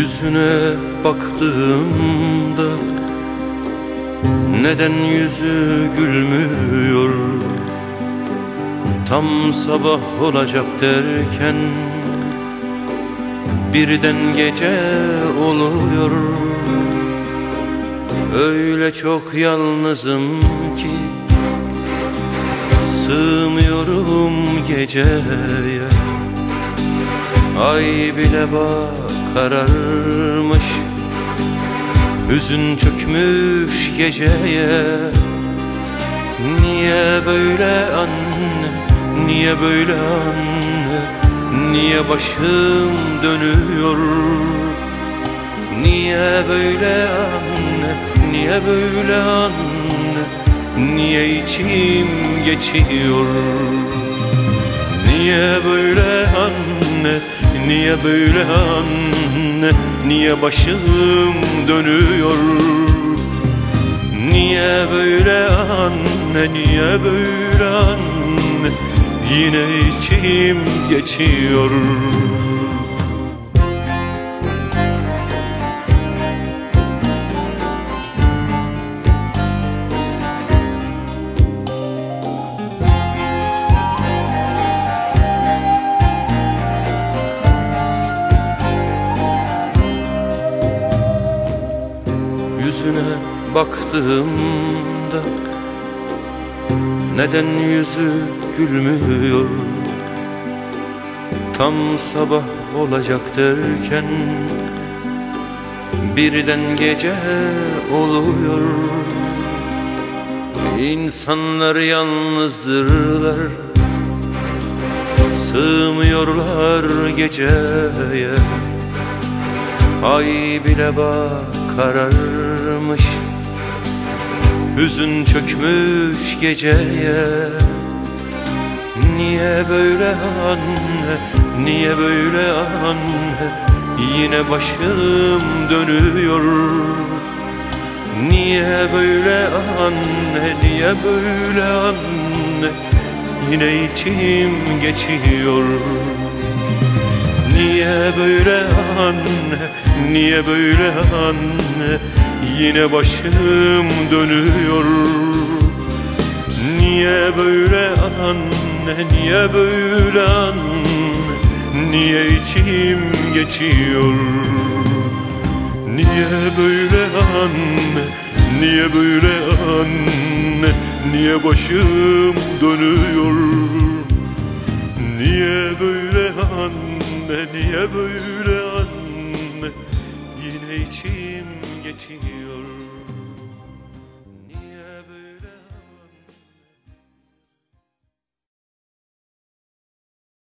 Yüzüne baktığımda Neden yüzü gülmüyor? Tam sabah olacak derken Birden gece oluyor. Öyle çok yalnızım ki Sığmıyorum geceye. Ay bile bak kararmış. Hüzün çökmüş geceye. Niye böyle anne, niye böyle anne? Niye başım dönüyor? Niye böyle anne, niye böyle anne? Niye içim geçiyor? Niye böyle anne Niye böyle anne? Niye başım dönüyor? Niye böyle anne? Niye böyle anne? Yine içim geçiyor yüzüne baktığımda Neden yüzü gülmüyor? Tam sabah olacak derken Birden gece oluyor. İnsanlar yalnızdırlar Sığmıyorlar geceye. Ay bile bak kararmış Hüzün çökmüş geceye. Niye böyle anne, niye böyle anne? Yine başım dönüyor. Niye böyle anne, niye böyle anne? Yine içim geçiyor. Niye böyle anne, niye böyle anne? Yine başım dönüyor. Niye böyle anne, niye böyle anne? Niye içim geçiyor? Niye böyle anne, niye böyle anne? Niye başım dönüyor? Niye böyle anne, niye böyle anne içim geçiyor